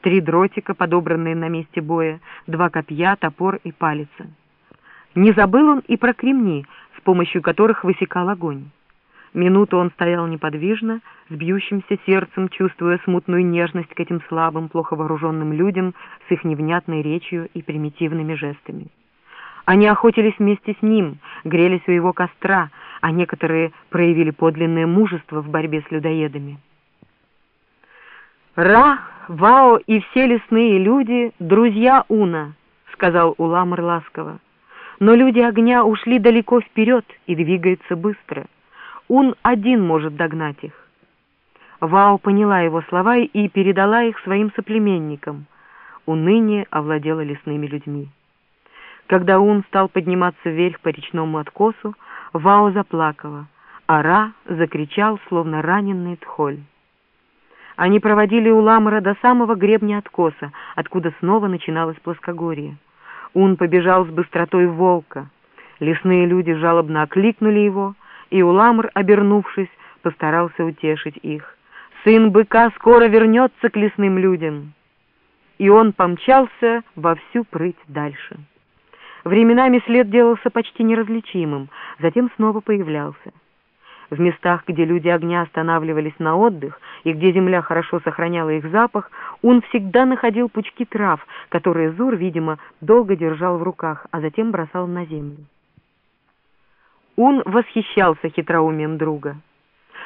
три дротика, подобранные на месте боя, два копья, топор и палица. Не забыл он и про кремни, с помощью которых высекал огонь. Минуту он стоял неподвижно, с бьющимся сердцем, чувствуя смутную нежность к этим слабым, плохо вооруженным людям с их невнятной речью и примитивными жестами. Они охотились вместе с ним, грелись у его костра, а некоторые проявили подлинное мужество в борьбе с людоедами. «Ра, Вао и все лесные люди — друзья Уна», — сказал Уламар ласково. «Но люди огня ушли далеко вперед и двигаются быстро. Ун один может догнать их». Вао поняла его слова и передала их своим соплеменникам. Уныние овладело лесными людьми. Когда Ун стал подниматься вверх по речному откосу, Вао заплакала, а Ра закричал, словно раненый тхоль. Они проводили Уламара до самого гребня откоса, откуда снова начиналось плоскогорье. Ун побежал с быстротой волка. Лесные люди жалобно окликнули его, и Уламр, обернувшись, постарался утешить их. «Сын быка скоро вернется к лесным людям!» И он помчался во всю прыть дальше. Временами след делался почти неразличимым, затем снова появлялся. В местах, где люди огня останавливались на отдых и где земля хорошо сохраняла их запах, он всегда находил пучки трав, которые Зур, видимо, долго держал в руках, а затем бросал на землю. Он восхищался хитроумием друга.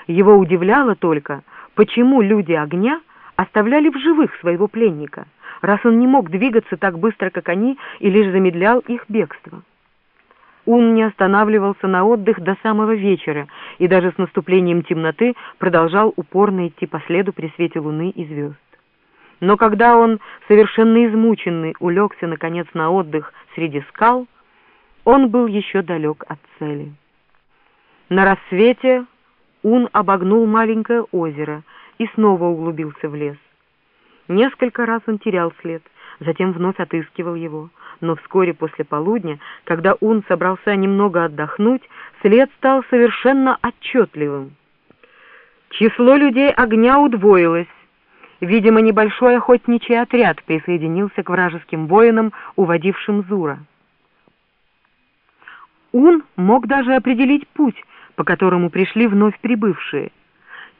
Его удивляло только, почему люди огня оставляли в живых своего пленника — раз он не мог двигаться так быстро, как они, и лишь замедлял их бегство. Ун не останавливался на отдых до самого вечера и даже с наступлением темноты продолжал упорно идти по следу при свете луны и звезд. Но когда он, совершенно измученный, улегся, наконец, на отдых среди скал, он был еще далек от цели. На рассвете Ун обогнул маленькое озеро и снова углубился в лес. Несколько раз он терял след, затем вновь отыскивал его. Но вскоре после полудня, когда он собрался немного отдохнуть, след стал совершенно отчетливым. Число людей огня удвоилось. Видимо, небольшой охотничий отряд присоединился к вражеским воинам, уводившим Зура. Ун мог даже определить путь, по которому пришли вновь прибывшие.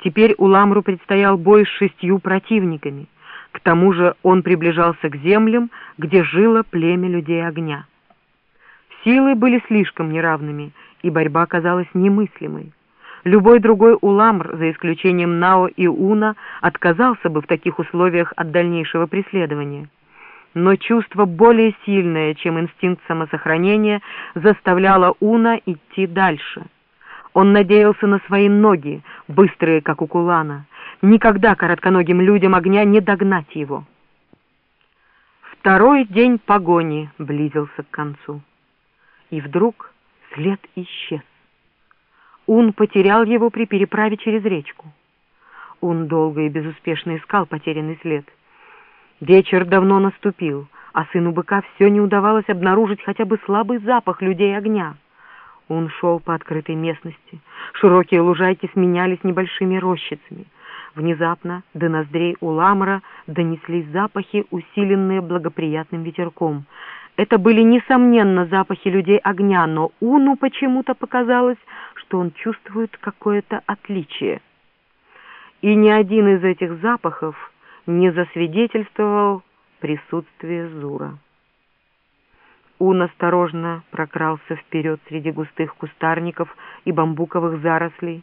Теперь Уламру предстоял бой с шестью противниками. К тому же он приближался к землям, где жило племя людей огня. Силы были слишком неравными, и борьба казалась немыслимой. Любой другой уламр, за исключением Нао и Уна, отказался бы в таких условиях от дальнейшего преследования. Но чувство более сильное, чем инстинкт самосохранения, заставляло Уна идти дальше. Он надеялся на свои ноги, быстрые, как у Кулана, Никогда коротконогим людям огня не догнать его. Второй день погони близился к концу. И вдруг след исчез. Ун потерял его при переправе через речку. Ун долго и безуспешно искал потерянный след. Вечер давно наступил, а сыну быка все не удавалось обнаружить хотя бы слабый запах людей огня. Он шел по открытой местности. Широкие лужайки сменялись небольшими рощицами. Внезапно до ноздрей у Ламра донеслись запахи, усиленные благоприятным ветерком. Это были, несомненно, запахи людей огня, но Уну почему-то показалось, что он чувствует какое-то отличие. И ни один из этих запахов не засвидетельствовал присутствие Зура. Ун осторожно прокрался вперед среди густых кустарников и бамбуковых зарослей,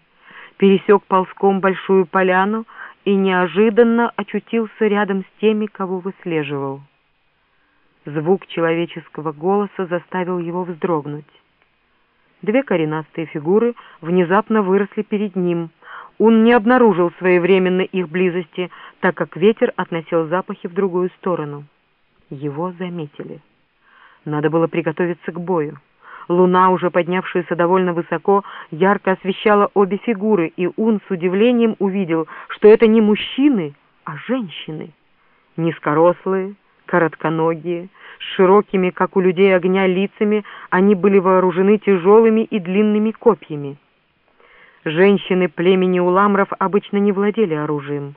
пересек ползком большую поляну и неожиданно очутился рядом с теми, кого выслеживал. Звук человеческого голоса заставил его вздрогнуть. Две коренастые фигуры внезапно выросли перед ним. Он не обнаружил своевременно их близости, так как ветер относил запахи в другую сторону. Его заметили. Надо было приготовиться к бою. Луна, уже поднявшаяся довольно высоко, ярко освещала обе фигуры, и он с удивлением увидел, что это не мужчины, а женщины. Низкорослые, коротконогие, с широкими, как у людей огня, лицами, они были вооружены тяжелыми и длинными копьями. Женщины племени уламров обычно не владели оружием,